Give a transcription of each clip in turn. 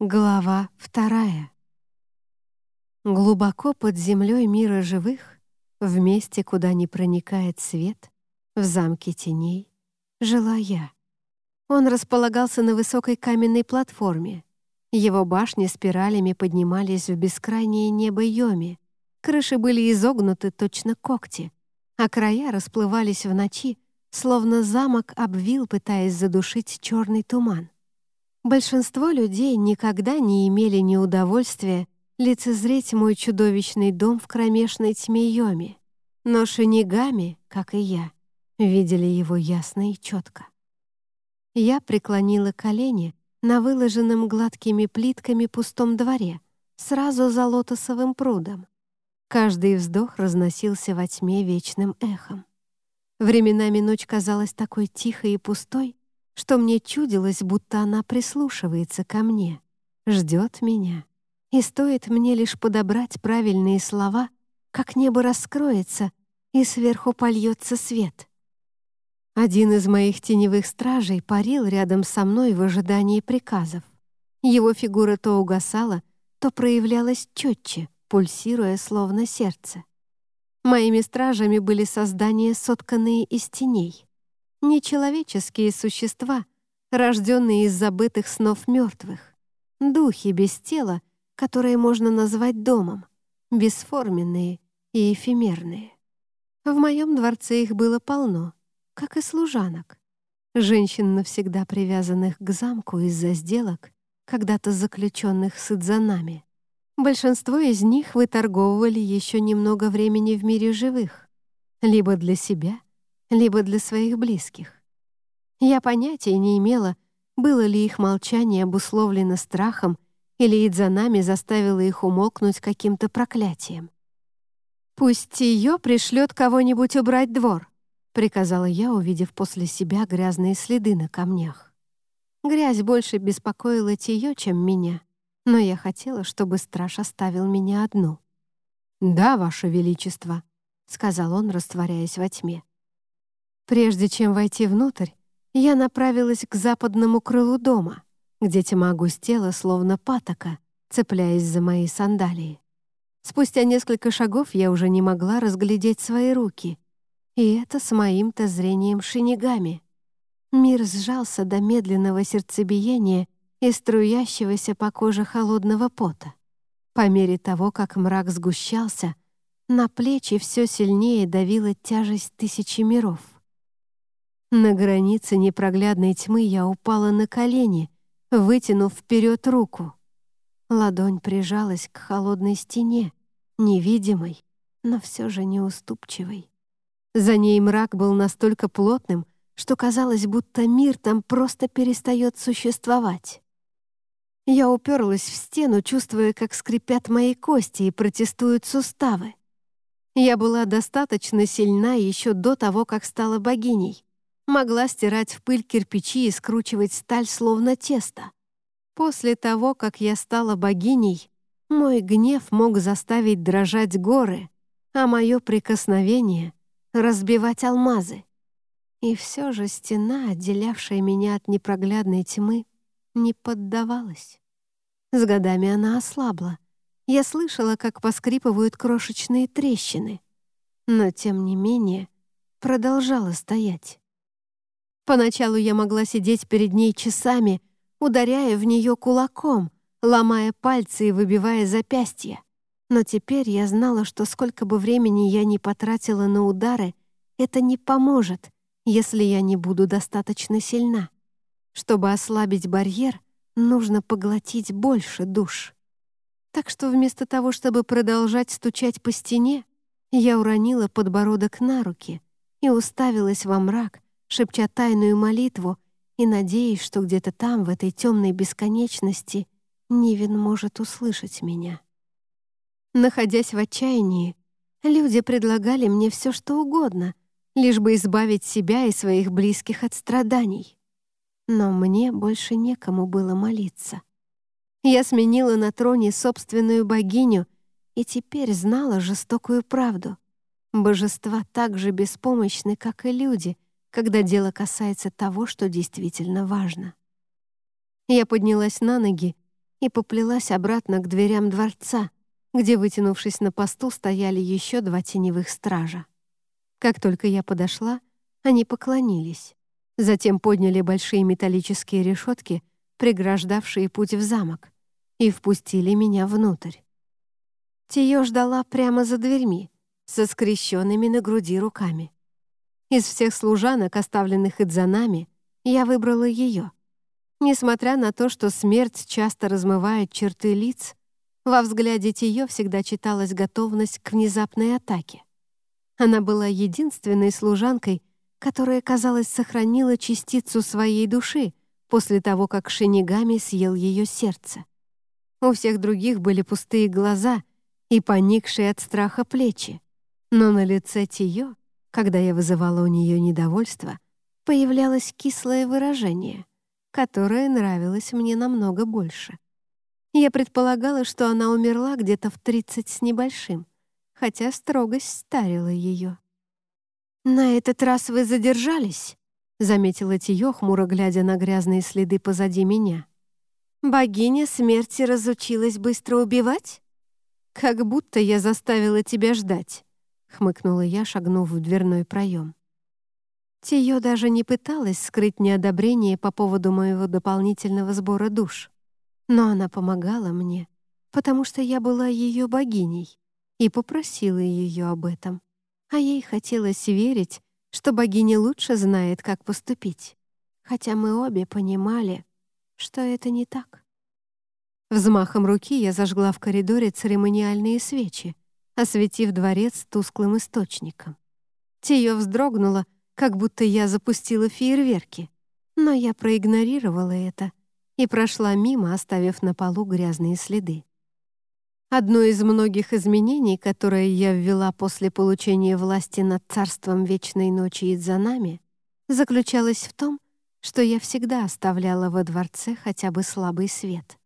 Глава вторая. Глубоко под землей мира живых, в месте, куда не проникает свет, в замке теней, жила я. Он располагался на высокой каменной платформе. Его башни спиралями поднимались в бескрайнее небо Йоми. Крыши были изогнуты точно когти, а края расплывались в ночи, словно замок обвил, пытаясь задушить черный туман. Большинство людей никогда не имели ни удовольствия лицезреть мой чудовищный дом в кромешной тьме Йоми, но шинигами, как и я, видели его ясно и четко. Я преклонила колени на выложенном гладкими плитками пустом дворе, сразу за лотосовым прудом. Каждый вздох разносился во тьме вечным эхом. Временами ночь казалась такой тихой и пустой, что мне чудилось, будто она прислушивается ко мне, ждет меня. И стоит мне лишь подобрать правильные слова, как небо раскроется, и сверху польется свет. Один из моих теневых стражей парил рядом со мной в ожидании приказов. Его фигура то угасала, то проявлялась четче, пульсируя словно сердце. Моими стражами были создания, сотканные из теней нечеловеческие существа, рожденные из забытых снов мертвых, духи без тела, которые можно назвать домом, бесформенные и эфемерные. В моем дворце их было полно, как и служанок, женщин, навсегда привязанных к замку из-за сделок, когда-то заключенных с идзанами. Большинство из них выторговывали еще немного времени в мире живых, либо для себя — либо для своих близких. Я понятия не имела, было ли их молчание обусловлено страхом или Идзанами заставило их умолкнуть каким-то проклятием. «Пусть ее пришлет кого-нибудь убрать двор», — приказала я, увидев после себя грязные следы на камнях. Грязь больше беспокоила Тиё, чем меня, но я хотела, чтобы страж оставил меня одну. «Да, Ваше Величество», — сказал он, растворяясь во тьме. Прежде чем войти внутрь, я направилась к западному крылу дома, где тьма густела, словно патока, цепляясь за мои сандалии. Спустя несколько шагов я уже не могла разглядеть свои руки, и это с моим-то зрением шинигами. Мир сжался до медленного сердцебиения и струящегося по коже холодного пота. По мере того, как мрак сгущался, на плечи все сильнее давила тяжесть тысячи миров — на границе непроглядной тьмы я упала на колени, вытянув вперед руку. Ладонь прижалась к холодной стене, невидимой, но все же неуступчивой. За ней мрак был настолько плотным, что казалось, будто мир там просто перестает существовать. Я уперлась в стену, чувствуя, как скрипят мои кости и протестуют суставы. Я была достаточно сильна еще до того, как стала богиней могла стирать в пыль кирпичи и скручивать сталь словно тесто. После того, как я стала богиней, мой гнев мог заставить дрожать горы, а мое прикосновение — разбивать алмазы. И все же стена, отделявшая меня от непроглядной тьмы, не поддавалась. С годами она ослабла. Я слышала, как поскрипывают крошечные трещины, но, тем не менее, продолжала стоять. Поначалу я могла сидеть перед ней часами, ударяя в нее кулаком, ломая пальцы и выбивая запястья. Но теперь я знала, что сколько бы времени я ни потратила на удары, это не поможет, если я не буду достаточно сильна. Чтобы ослабить барьер, нужно поглотить больше душ. Так что вместо того, чтобы продолжать стучать по стене, я уронила подбородок на руки и уставилась во мрак, шепча тайную молитву и надеясь, что где-то там, в этой темной бесконечности, Нивен может услышать меня. Находясь в отчаянии, люди предлагали мне все, что угодно, лишь бы избавить себя и своих близких от страданий. Но мне больше некому было молиться. Я сменила на троне собственную богиню и теперь знала жестокую правду. Божества так же беспомощны, как и люди — когда дело касается того, что действительно важно. Я поднялась на ноги и поплелась обратно к дверям дворца, где, вытянувшись на посту, стояли еще два теневых стража. Как только я подошла, они поклонились. Затем подняли большие металлические решетки, преграждавшие путь в замок, и впустили меня внутрь. Тиё ждала прямо за дверьми, со скрещенными на груди руками. Из всех служанок, оставленных Идзанами, я выбрала ее. Несмотря на то, что смерть часто размывает черты лиц, во взгляде Тиё всегда читалась готовность к внезапной атаке. Она была единственной служанкой, которая, казалось, сохранила частицу своей души после того, как Шинигами съел ее сердце. У всех других были пустые глаза и поникшие от страха плечи. Но на лице Тиё, когда я вызывала у нее недовольство, появлялось кислое выражение, которое нравилось мне намного больше. Я предполагала, что она умерла где-то в тридцать с небольшим, хотя строгость старила ее. «На этот раз вы задержались?» — заметила Тиё, хмуро глядя на грязные следы позади меня. «Богиня смерти разучилась быстро убивать? Как будто я заставила тебя ждать», — хмыкнула я, шагнув в дверной проем. Тиё даже не пыталась скрыть неодобрение по поводу моего дополнительного сбора душ. Но она помогала мне, потому что я была ее богиней и попросила ее об этом. А ей хотелось верить, что богиня лучше знает, как поступить. Хотя мы обе понимали, что это не так. Взмахом руки я зажгла в коридоре церемониальные свечи, осветив дворец тусклым источником. Тиё вздрогнула, как будто я запустила фейерверки, но я проигнорировала это и прошла мимо, оставив на полу грязные следы. Одно из многих изменений, которые я ввела после получения власти над царством Вечной Ночи и Идзанами, заключалось в том, что я всегда оставляла во дворце хотя бы слабый свет.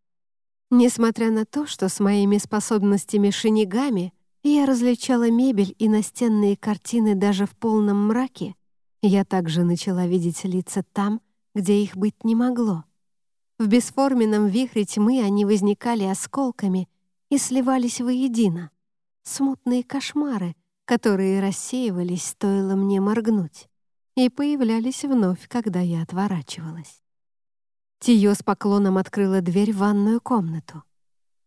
Несмотря на то, что с моими способностями шинигами я различала мебель и настенные картины даже в полном мраке, я также начала видеть лица там, где их быть не могло. В бесформенном вихре тьмы они возникали осколками и сливались воедино. Смутные кошмары, которые рассеивались, стоило мне моргнуть, и появлялись вновь, когда я отворачивалась. Тиё с поклоном открыла дверь в ванную комнату.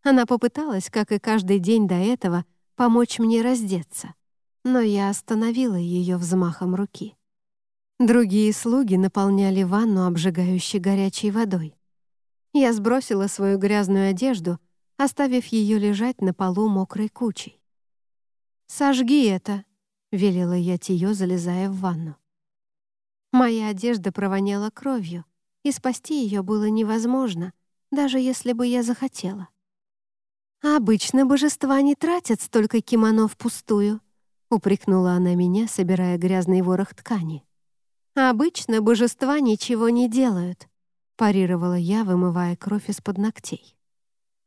Она попыталась, как и каждый день до этого, помочь мне раздеться, но я остановила ее взмахом руки. Другие слуги наполняли ванну обжигающей горячей водой. Я сбросила свою грязную одежду оставив ее лежать на полу мокрой кучей. «Сожги это», — велела я Тиё, залезая в ванну. Моя одежда провоняла кровью, и спасти ее было невозможно, даже если бы я захотела. «Обычно божества не тратят столько кимоно впустую», — упрекнула она меня, собирая грязный ворох ткани. «Обычно божества ничего не делают», — парировала я, вымывая кровь из-под ногтей.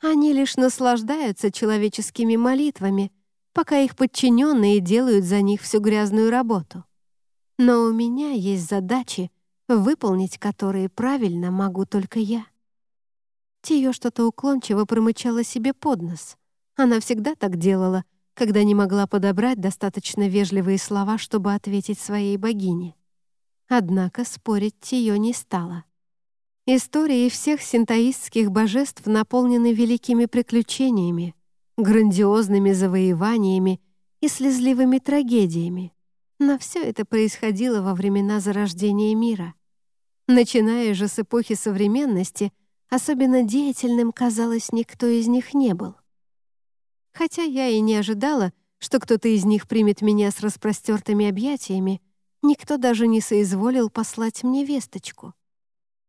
Они лишь наслаждаются человеческими молитвами, пока их подчиненные делают за них всю грязную работу. Но у меня есть задачи, выполнить которые правильно могу только я. Тиё что-то уклончиво промычала себе под нос. Она всегда так делала, когда не могла подобрать достаточно вежливые слова, чтобы ответить своей богине. Однако спорить Тиё не стала. Истории всех синтоистских божеств наполнены великими приключениями, грандиозными завоеваниями и слезливыми трагедиями. Но все это происходило во времена зарождения мира. Начиная же с эпохи современности, особенно деятельным, казалось, никто из них не был. Хотя я и не ожидала, что кто-то из них примет меня с распростертыми объятиями, никто даже не соизволил послать мне весточку.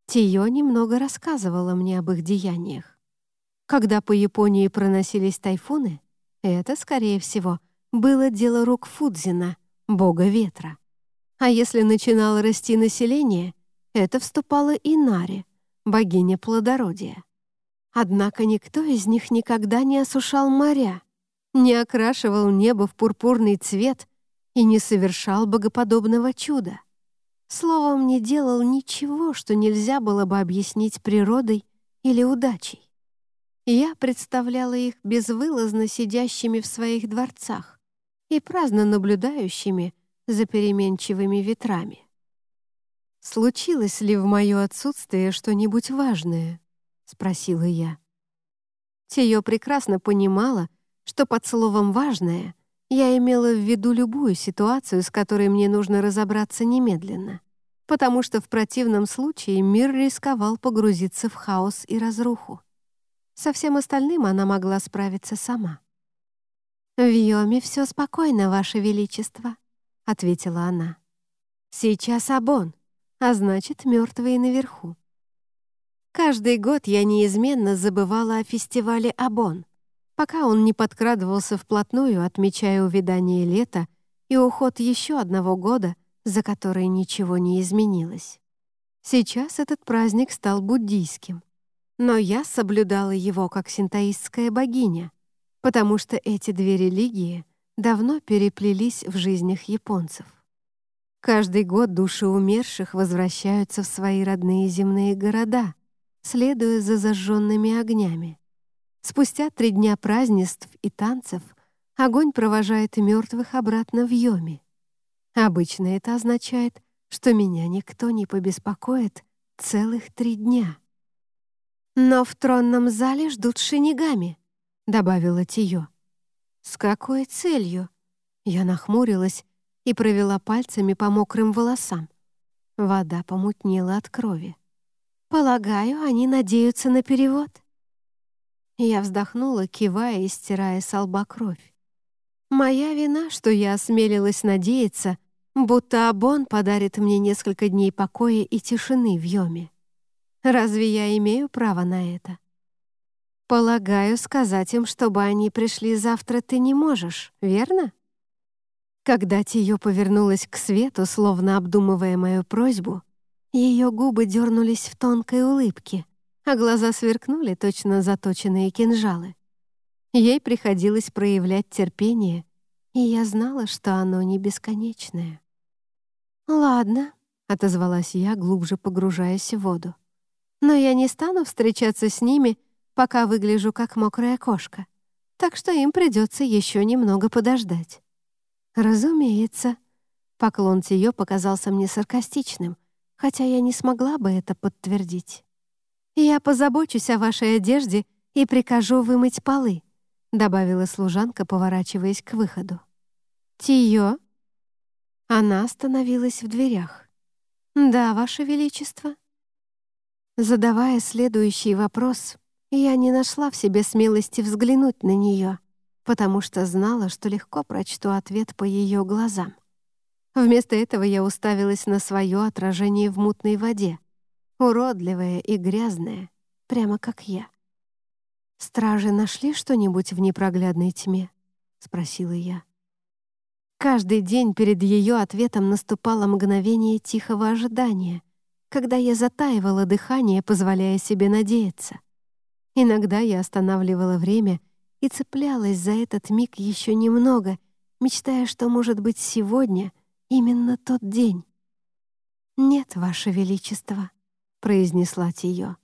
Тиё немного рассказывала мне об их деяниях. Когда по Японии проносились тайфуны, это, скорее всего, было дело рук Фудзина, бога ветра. А если начинало расти население, это вступала Инари, богиня плодородия. Однако никто из них никогда не осушал моря, не окрашивал небо в пурпурный цвет и не совершал богоподобного чуда. Словом, не делал ничего, что нельзя было бы объяснить природой или удачей. Я представляла их безвылазно сидящими в своих дворцах и праздно наблюдающими за переменчивыми ветрами. «Случилось ли в мое отсутствие что-нибудь важное?» — спросила я. Тио прекрасно понимала, что под словом «важное» я имела в виду любую ситуацию, с которой мне нужно разобраться немедленно, потому что в противном случае мир рисковал погрузиться в хаос и разруху. Со всем остальным она могла справиться сама. «В Йоме все спокойно, Ваше Величество», — ответила она. «Сейчас Абон, а значит, мертвые наверху. Каждый год я неизменно забывала о фестивале Абон, пока он не подкрадывался вплотную, отмечая увядание лета и уход еще одного года, за который ничего не изменилось. Сейчас этот праздник стал буддийским, но я соблюдала его как синтоистская богиня, потому что эти две религии давно переплелись в жизнях японцев. Каждый год души умерших возвращаются в свои родные земные города, следуя за зажженными огнями. Спустя три дня празднеств и танцев огонь провожает мертвых обратно в Йоми. Обычно это означает, что меня никто не побеспокоит целых три дня. «Но в тронном зале ждут шинигами», — добавила Тио. «С какой целью?» Я нахмурилась и провела пальцами по мокрым волосам. Вода помутнела от крови. «Полагаю, они надеются на перевод». Я вздохнула, кивая и стирая с лба кровь. Моя вина, что я осмелилась надеяться, будто Абон подарит мне несколько дней покоя и тишины в Йоме. Разве я имею право на это? Полагаю, сказать им, чтобы они пришли завтра, ты не можешь, верно? Когда Тио повернулась к свету, словно обдумывая мою просьбу, ее губы дернулись в тонкой улыбке, а глаза сверкнули точно заточенные кинжалы. Ей приходилось проявлять терпение, и я знала, что оно не бесконечное. «Ладно», — отозвалась я, глубже погружаясь в воду. «Но я не стану встречаться с ними, пока выгляжу как мокрая кошка, так что им придется еще немного подождать». «Разумеется». Поклон Тиё показался мне саркастичным, хотя я не смогла бы это подтвердить. «Я позабочусь о вашей одежде и прикажу вымыть полы», добавила служанка, поворачиваясь к выходу. «Тиё?» Она остановилась в дверях. «Да, ваше величество». Задавая следующий вопрос, я не нашла в себе смелости взглянуть на нее потому что знала, что легко прочту ответ по ее глазам. Вместо этого я уставилась на свое отражение в мутной воде, уродливое и грязное, прямо как я. «Стражи нашли что-нибудь в непроглядной тьме?» — спросила я. Каждый день перед ее ответом наступало мгновение тихого ожидания, когда я затаивала дыхание, позволяя себе надеяться. Иногда я останавливала время и цеплялась за этот миг еще немного, мечтая, что, может быть, сегодня именно тот день. «Нет, Ваше Величество», — произнесла Тио.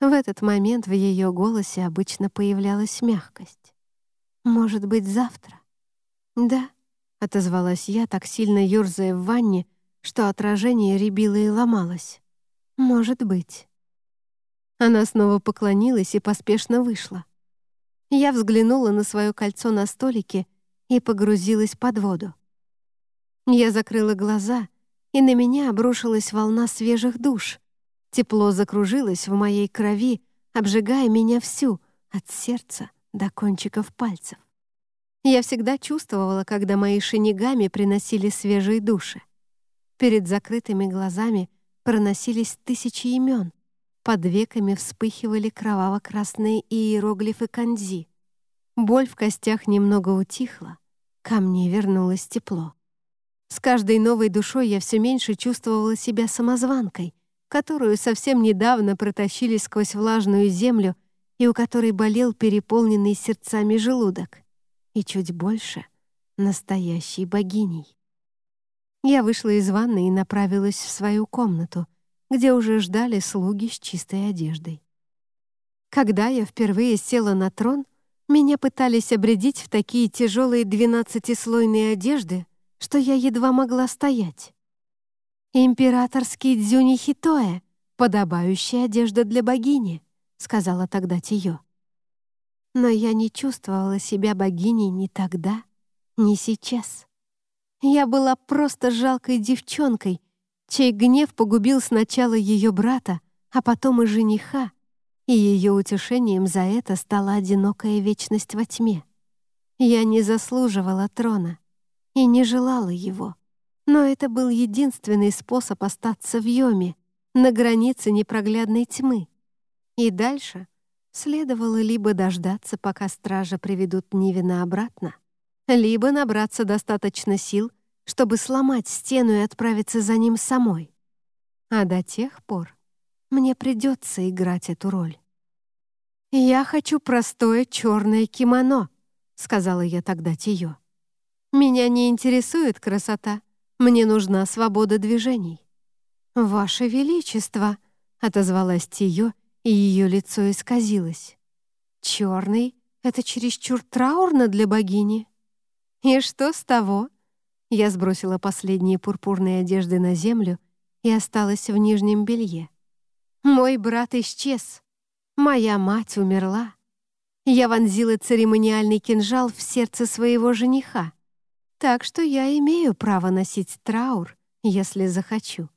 В этот момент в ее голосе обычно появлялась мягкость. «Может быть, завтра?» «Да», — отозвалась я, так сильно ёрзая в ванне, что отражение рябило и ломалось. «Может быть». Она снова поклонилась и поспешно вышла. Я взглянула на свое кольцо на столике и погрузилась под воду. Я закрыла глаза, и на меня обрушилась волна свежих душ. Тепло закружилось в моей крови, обжигая меня всю, от сердца до кончиков пальцев. Я всегда чувствовала, когда мои шинигами приносили свежие души. Перед закрытыми глазами проносились тысячи имен, под веками вспыхивали кроваво-красные иероглифы канзи. Боль в костях немного утихла, ко мне вернулось тепло. С каждой новой душой я все меньше чувствовала себя самозванкой, которую совсем недавно протащили сквозь влажную землю и у которой болел переполненный сердцами желудок. И чуть больше — настоящей богиней. Я вышла из ванны и направилась в свою комнату — где уже ждали слуги с чистой одеждой. Когда я впервые села на трон, меня пытались обредить в такие тяжелые двенадцатислойные одежды, что я едва могла стоять. «Императорский дзюни хитоэ, подобающая одежда для богини», — сказала тогда Тиё. Но я не чувствовала себя богиней ни тогда, ни сейчас. Я была просто жалкой девчонкой, чей гнев погубил сначала ее брата, а потом и жениха, и ее утешением за это стала одинокая вечность во тьме. Я не заслуживала трона и не желала его, но это был единственный способ остаться в Йоме, на границе непроглядной тьмы. И дальше следовало либо дождаться, пока стража приведут Нивина обратно, либо набраться достаточно сил, чтобы сломать стену и отправиться за ним самой. А до тех пор мне придется играть эту роль. «Я хочу простое черное кимоно», — сказала я тогда Тиё. «Меня не интересует красота, мне нужна свобода движений». «Ваше Величество», — отозвалась Тиё, и ее лицо исказилось. «Черный — это чересчур траурно для богини». «И что с того?» Я сбросила последние пурпурные одежды на землю и осталась в нижнем белье. Мой брат исчез. Моя мать умерла. Я вонзила церемониальный кинжал в сердце своего жениха. Так что я имею право носить траур, если захочу.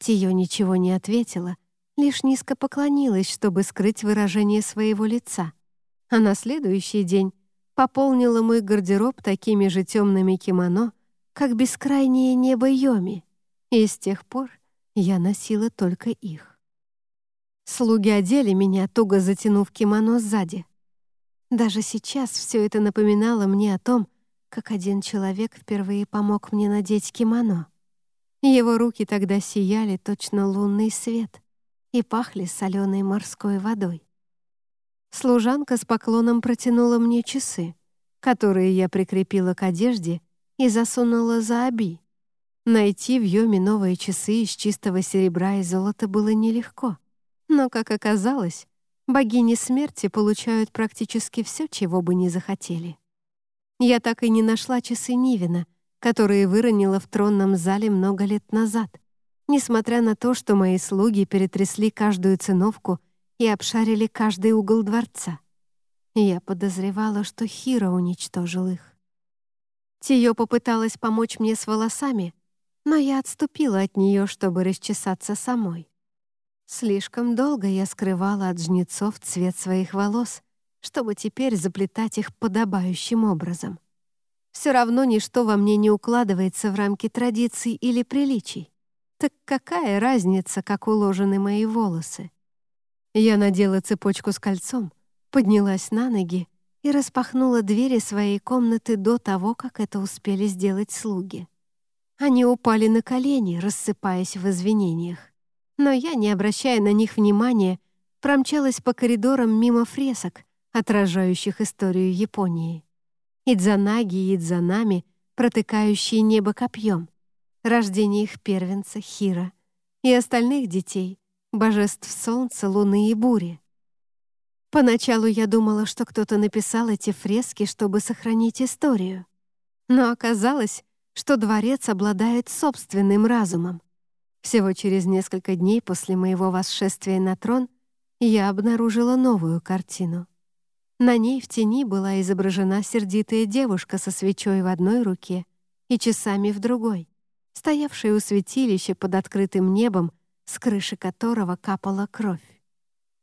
Тио ничего не ответила, лишь низко поклонилась, чтобы скрыть выражение своего лица. А на следующий день пополнила мой гардероб такими же темными кимоно, как бескрайнее небо Йоми, и с тех пор я носила только их. Слуги одели меня, туго затянув кимоно сзади. Даже сейчас все это напоминало мне о том, как один человек впервые помог мне надеть кимоно. Его руки тогда сияли точно лунный свет и пахли соленой морской водой. Служанка с поклоном протянула мне часы, которые я прикрепила к одежде и засунула за оби. Найти в Йоме новые часы из чистого серебра и золота было нелегко. Но, как оказалось, богини смерти получают практически все, чего бы ни захотели. Я так и не нашла часы Нивина, которые выронила в тронном зале много лет назад, несмотря на то, что мои слуги перетрясли каждую циновку и обшарили каждый угол дворца. Я подозревала, что Хира уничтожил их. Тиё попыталась помочь мне с волосами, но я отступила от нее, чтобы расчесаться самой. Слишком долго я скрывала от жнецов цвет своих волос, чтобы теперь заплетать их подобающим образом. Все равно ничто во мне не укладывается в рамки традиций или приличий. Так какая разница, как уложены мои волосы? Я надела цепочку с кольцом, поднялась на ноги и распахнула двери своей комнаты до того, как это успели сделать слуги. Они упали на колени, рассыпаясь в извинениях. Но я, не обращая на них внимания, промчалась по коридорам мимо фресок, отражающих историю Японии. Идзанаги и Идзанами, протыкающие небо копьем, рождение их первенца Хира и остальных детей, божеств солнца, луны и бури. Поначалу я думала, что кто-то написал эти фрески, чтобы сохранить историю. Но оказалось, что дворец обладает собственным разумом. Всего через несколько дней после моего восшествия на трон я обнаружила новую картину. На ней в тени была изображена сердитая девушка со свечой в одной руке и часами в другой, стоявшая у святилища под открытым небом с крыши которого капала кровь.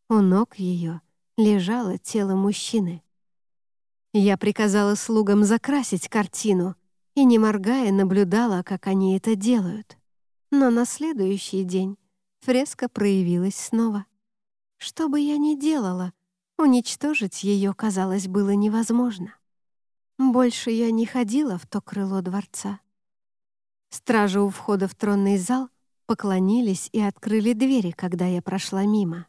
У ног ее лежало тело мужчины. Я приказала слугам закрасить картину и, не моргая, наблюдала, как они это делают. Но на следующий день фреска проявилась снова. Что бы я ни делала, уничтожить ее, казалось, было невозможно. Больше я не ходила в то крыло дворца. Стражи у входа в тронный зал поклонились и открыли двери, когда я прошла мимо.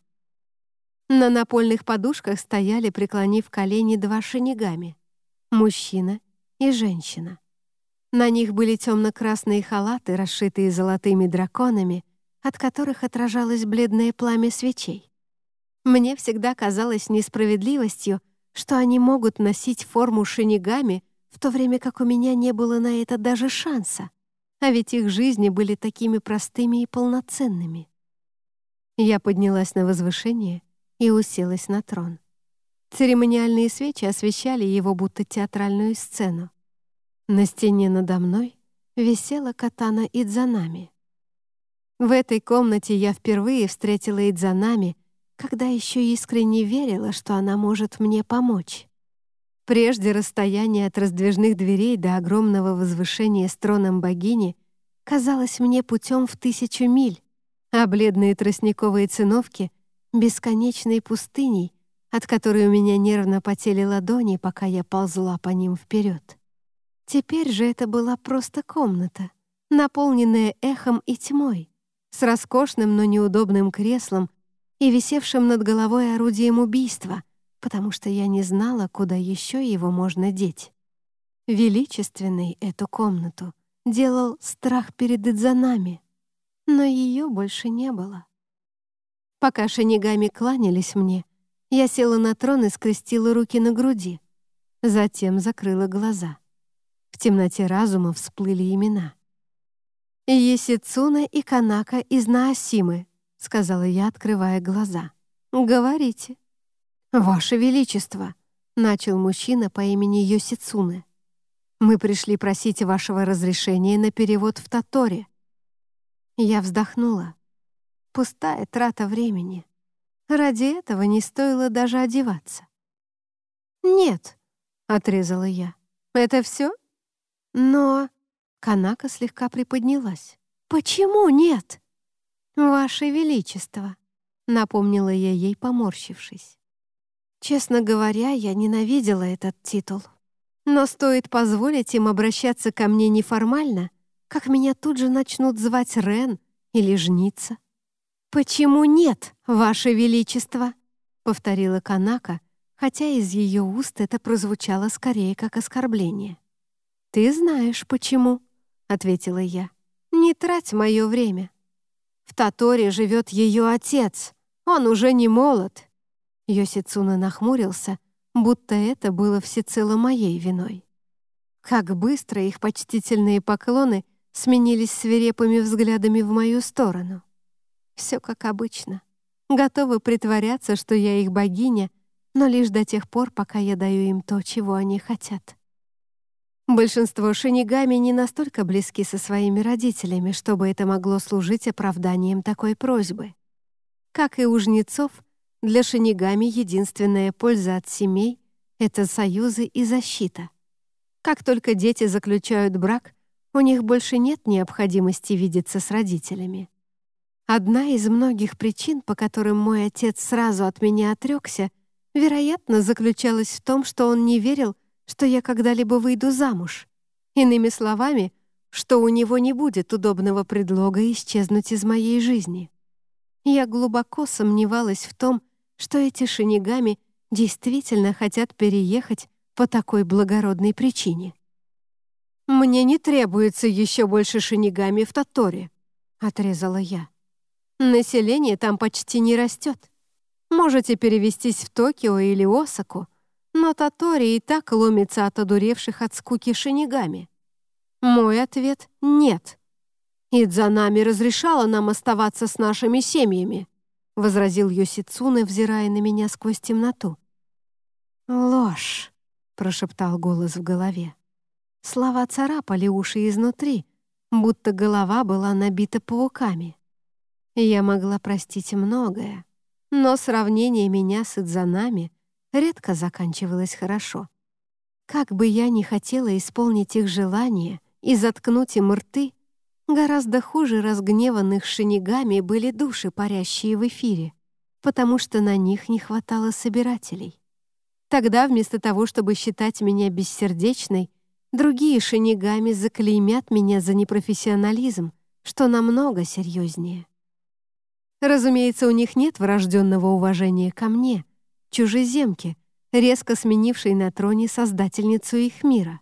На напольных подушках стояли, преклонив колени, два шинигами — мужчина и женщина. На них были темно-красные халаты, расшитые золотыми драконами, от которых отражалось бледное пламя свечей. Мне всегда казалось несправедливостью, что они могут носить форму шинигами, в то время как у меня не было на это даже шанса, а ведь их жизни были такими простыми и полноценными. Я поднялась на возвышение и уселась на трон. Церемониальные свечи освещали его будто театральную сцену. На стене надо мной висела катана Идзанами. В этой комнате я впервые встретила Идзанами, когда еще искренне верила, что она может мне помочь. Прежде расстояние от раздвижных дверей до огромного возвышения с троном богини казалось мне путем в тысячу миль, а бледные тростниковые циновки — бесконечной пустыней, от которой у меня нервно потели ладони, пока я ползла по ним вперед. Теперь же это была просто комната, наполненная эхом и тьмой, с роскошным, но неудобным креслом и висевшим над головой орудием убийства, потому что я не знала, куда еще его можно деть. Величественной эту комнату делал страх перед Идзанами, но ее больше не было. Пока шинигами кланялись мне, я села на трон и скрестила руки на груди, затем закрыла глаза. В темноте разума всплыли имена. Есицуна и Канака из Наосимы, — сказала я, открывая глаза. «Говорите». «Ваше Величество», — начал мужчина по имени Йосицуне. «Мы пришли просить вашего разрешения на перевод в Таторе». Я вздохнула. Пустая трата времени. Ради этого не стоило даже одеваться. «Нет», — отрезала я. «Это все?» «Но...» Канака слегка приподнялась. «Почему нет?» «Ваше Величество», — напомнила я ей, поморщившись. Честно говоря, я ненавидела этот титул. Но стоит позволить им обращаться ко мне неформально, как меня тут же начнут звать Рен или Жница. «Почему нет, Ваше Величество?» — повторила Канака, хотя из ее уст это прозвучало скорее как оскорбление. «Ты знаешь, почему», — ответила я. «Не трать мое время». В Таторе живет ее отец. Он уже не молод». Йосицуна нахмурился, будто это было всецело моей виной. Как быстро их почтительные поклоны сменились свирепыми взглядами в мою сторону. Все как обычно. Готовы притворяться, что я их богиня, но лишь до тех пор, пока я даю им то, чего они хотят. Большинство шинигами не настолько близки со своими родителями, чтобы это могло служить оправданием такой просьбы. Как и у жнецов, для шинигами единственная польза от семей — это союзы и защита. Как только дети заключают брак, у них больше нет необходимости видеться с родителями. Одна из многих причин, по которым мой отец сразу от меня отрекся, вероятно, заключалась в том, что он не верил, что я когда-либо выйду замуж. Иными словами, что у него не будет удобного предлога исчезнуть из моей жизни. Я глубоко сомневалась в том, что эти шинигами действительно хотят переехать по такой благородной причине. «Мне не требуется еще больше шинигами в Таторе», — отрезала я. «Население там почти не растет. Можете перевестись в Токио или Осаку, но Татори и так ломится от одуревших от скуки шинигами. Мой ответ — нет. «Идзанами разрешала нам оставаться с нашими семьями», — возразил Йосицуне, взирая на меня сквозь темноту. «Ложь», — прошептал голос в голове. Слова царапали уши изнутри, будто голова была набита пауками. Я могла простить многое, но сравнение меня с Идзанами редко заканчивалось хорошо. Как бы я ни хотела исполнить их желания и заткнуть им рты, гораздо хуже разгневанных шинигами были души, парящие в эфире, потому что на них не хватало собирателей. Тогда вместо того, чтобы считать меня бессердечной, другие шинигами заклеймят меня за непрофессионализм, что намного серьезнее. Разумеется, у них нет врожденного уважения ко мне, чужеземки, резко сменившей на троне создательницу их мира.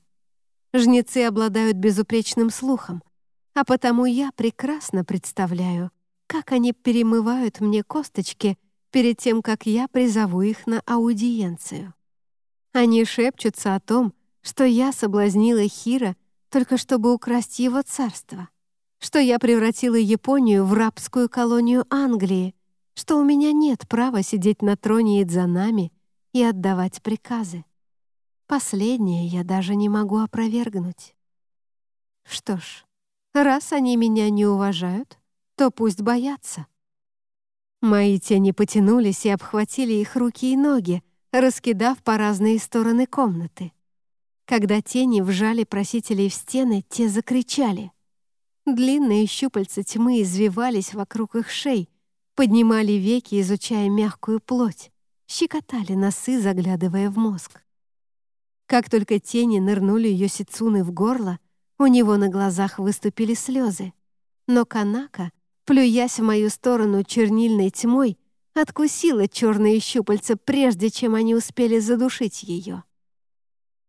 Жнецы обладают безупречным слухом, а потому я прекрасно представляю, как они перемывают мне косточки, перед тем, как я призову их на аудиенцию. Они шепчутся о том, что я соблазнила Хира только чтобы украсть его царство, что я превратила Японию в рабскую колонию Англии, что у меня нет права сидеть на троне Идзанами и отдавать приказы. Последнее я даже не могу опровергнуть. Что ж, раз они меня не уважают, то пусть боятся. Мои тени потянулись и обхватили их руки и ноги, раскидав по разные стороны комнаты. Когда тени вжали просителей в стены, те закричали. Длинные щупальца тьмы извивались вокруг их шей, поднимали веки, изучая мягкую плоть, щекотали носы, заглядывая в мозг. Как только тени нырнули Йосицуны в горло, у него на глазах выступили слезы. Но Канака, плюясь в мою сторону чернильной тьмой, откусила черные щупальца, прежде чем они успели задушить ее.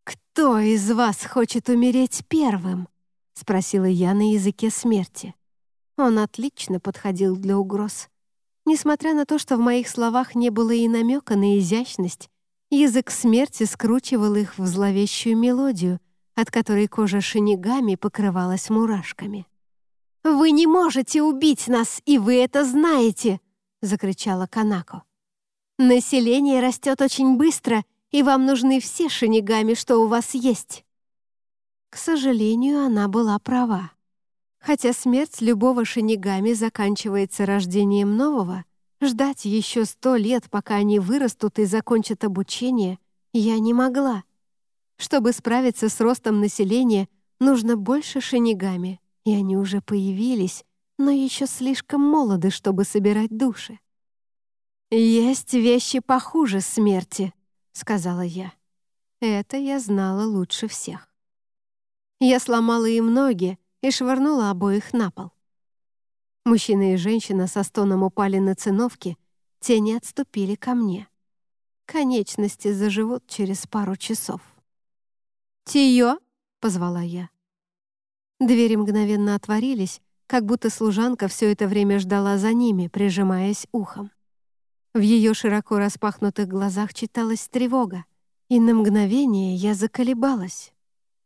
«Кто из вас хочет умереть первым?» — спросила я на языке смерти. Он отлично подходил для угроз. Несмотря на то, что в моих словах не было и намека на изящность, язык смерти скручивал их в зловещую мелодию, от которой кожа шинигами покрывалась мурашками. «Вы не можете убить нас, и вы это знаете!» — закричала Канако. «Население растет очень быстро, и вам нужны все шинигами, что у вас есть». К сожалению, она была права. Хотя смерть любого шинигами заканчивается рождением нового, ждать еще сто лет, пока они вырастут и закончат обучение, я не могла. Чтобы справиться с ростом населения, нужно больше шинигами, и они уже появились, но еще слишком молоды, чтобы собирать души. «Есть вещи похуже смерти», сказала я. Это я знала лучше всех. Я сломала им ноги и швырнула обоих на пол. Мужчина и женщина со стоном упали на циновки, тени отступили ко мне. Конечности заживут через пару часов. «Тиё!» — позвала я. Двери мгновенно отворились, как будто служанка все это время ждала за ними, прижимаясь ухом. В ее широко распахнутых глазах читалась тревога, и на мгновение я заколебалась.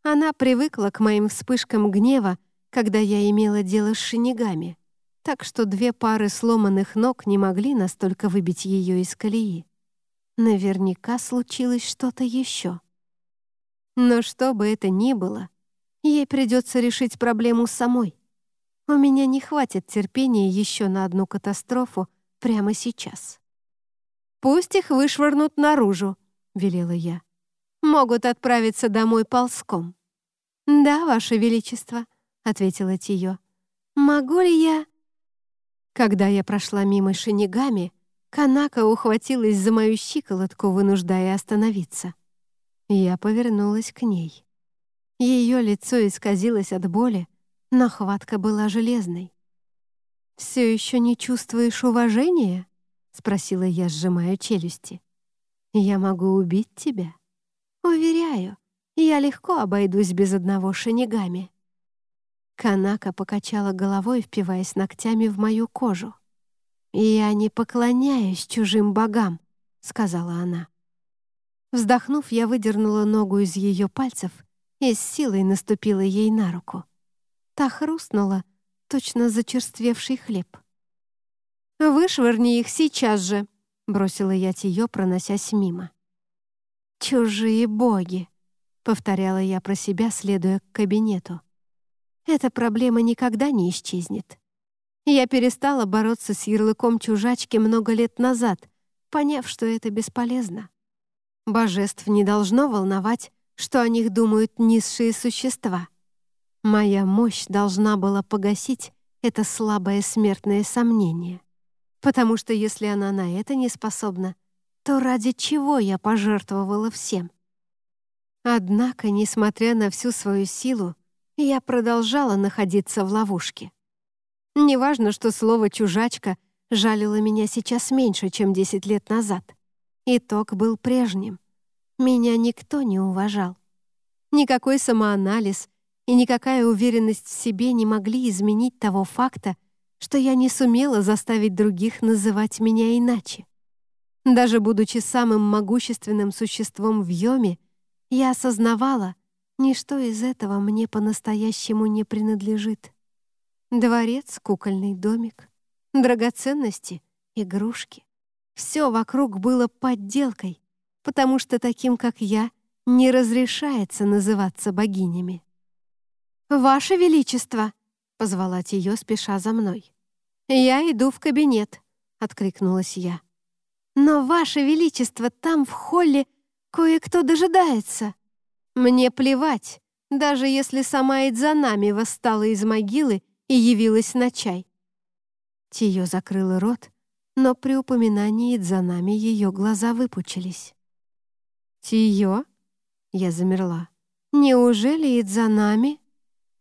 Она привыкла к моим вспышкам гнева, когда я имела дело с шинигами, так что две пары сломанных ног не могли настолько выбить ее из колеи. Наверняка случилось что-то еще. Но что бы это ни было, ей придется решить проблему самой. У меня не хватит терпения еще на одну катастрофу прямо сейчас. «Пусть их вышвырнут наружу», — велела я. «Могут отправиться домой ползком». «Да, Ваше Величество», — ответила Тио. «Могу ли я...» Когда я прошла мимо шинигами, Канака ухватилась за мою щиколотку, вынуждая остановиться. Я повернулась к ней. Ее лицо исказилось от боли, но хватка была железной. «Все еще не чувствуешь уважения?» — спросила я, сжимая челюсти. «Я могу убить тебя?» «Уверяю, я легко обойдусь без одного шинигами». Канака покачала головой, впиваясь ногтями в мою кожу. «Я не поклоняюсь чужим богам», — сказала она. Вздохнув, я выдернула ногу из ее пальцев и с силой наступила ей на руку. Та хрустнула, точно зачерствевший хлеб. «Вышвырни их сейчас же!» — бросила я Тиё, проносясь мимо. «Чужие боги!» — повторяла я про себя, следуя к кабинету. «Эта проблема никогда не исчезнет. Я перестала бороться с ярлыком чужачки много лет назад, поняв, что это бесполезно. Божеств не должно волновать, что о них думают низшие существа. Моя мощь должна была погасить это слабое смертное сомнение. Потому что если она на это не способна, то ради чего я пожертвовала всем? Однако, несмотря на всю свою силу, я продолжала находиться в ловушке. Неважно, что слово «чужачка» жалило меня сейчас меньше, чем 10 лет назад. Итог был прежним. Меня никто не уважал. Никакой самоанализ и никакая уверенность в себе не могли изменить того факта, что я не сумела заставить других называть меня иначе. Даже будучи самым могущественным существом в Йоме, я осознавала, ничто из этого мне по-настоящему не принадлежит. Дворец, кукольный домик, драгоценности, игрушки. Все вокруг было подделкой, потому что таким, как я, не разрешается называться богинями. «Ваше Величество!» — позвала Тиё, спеша за мной. «Я иду в кабинет», — откликнулась я. «Но, Ваше Величество, там в холле кое-кто дожидается. Мне плевать, даже если сама Идзанами восстала из могилы и явилась на чай». Тиё закрыла рот, но при упоминании Идзанами ее глаза выпучились. «Тиё?» — я замерла. «Неужели Идзанами?»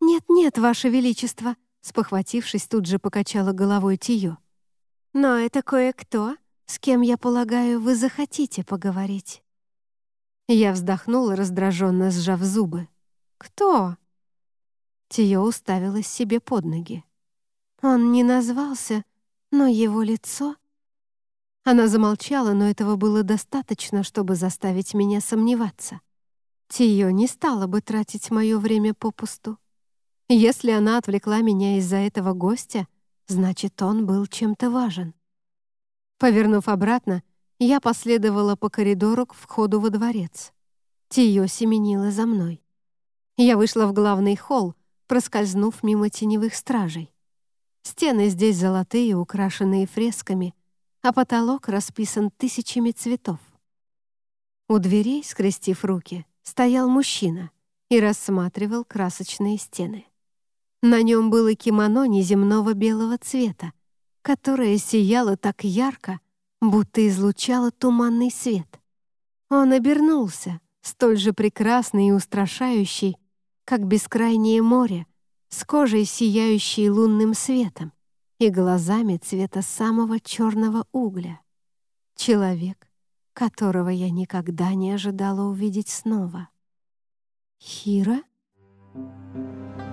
«Нет-нет, Ваше Величество», — спохватившись, тут же покачала головой Тиё. «Но это кое-кто, с кем, я полагаю, вы захотите поговорить». Я вздохнула, раздраженно сжав зубы. «Кто?» Тиё уставилась себе под ноги. Он не назвался, но его лицо... Она замолчала, но этого было достаточно, чтобы заставить меня сомневаться. Тио не стала бы тратить мое время попусту. Если она отвлекла меня из-за этого гостя, значит, он был чем-то важен. Повернув обратно, я последовала по коридору к входу во дворец. Тио семенила за мной. Я вышла в главный холл, проскользнув мимо теневых стражей. Стены здесь золотые, украшенные фресками, а потолок расписан тысячами цветов. У дверей, скрестив руки, стоял мужчина и рассматривал красочные стены. На нем было кимоно неземного белого цвета, которое сияло так ярко, будто излучало туманный свет. Он обернулся, столь же прекрасный и устрашающий, как бескрайнее море, с кожей, сияющей лунным светом, и глазами цвета самого черного угля. Человек, которого я никогда не ожидала увидеть снова. «Хира?» Thank.